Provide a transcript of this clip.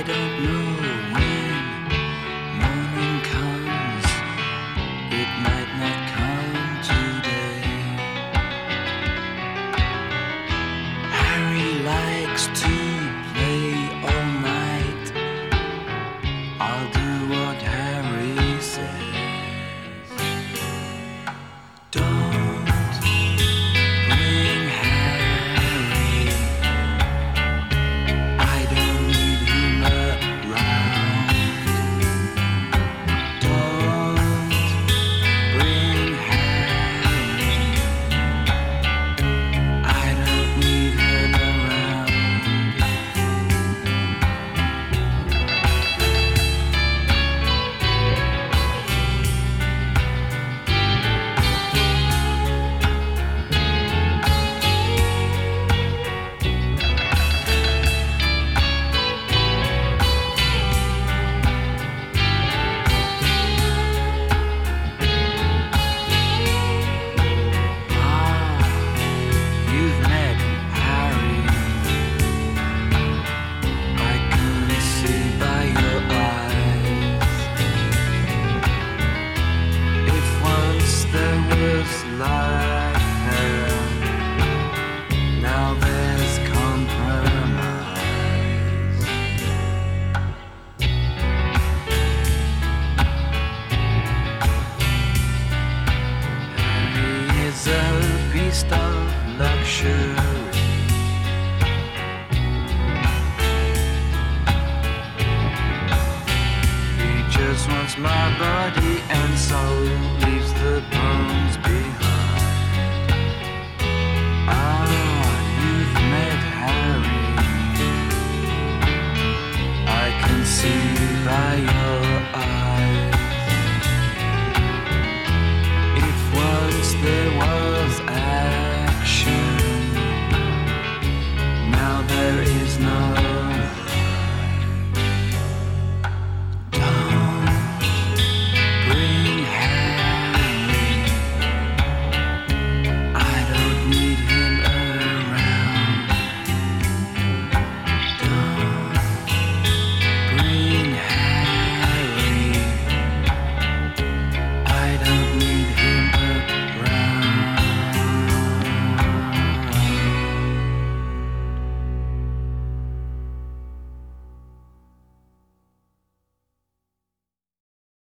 I don't know. of luxury. He just wants my body and soul.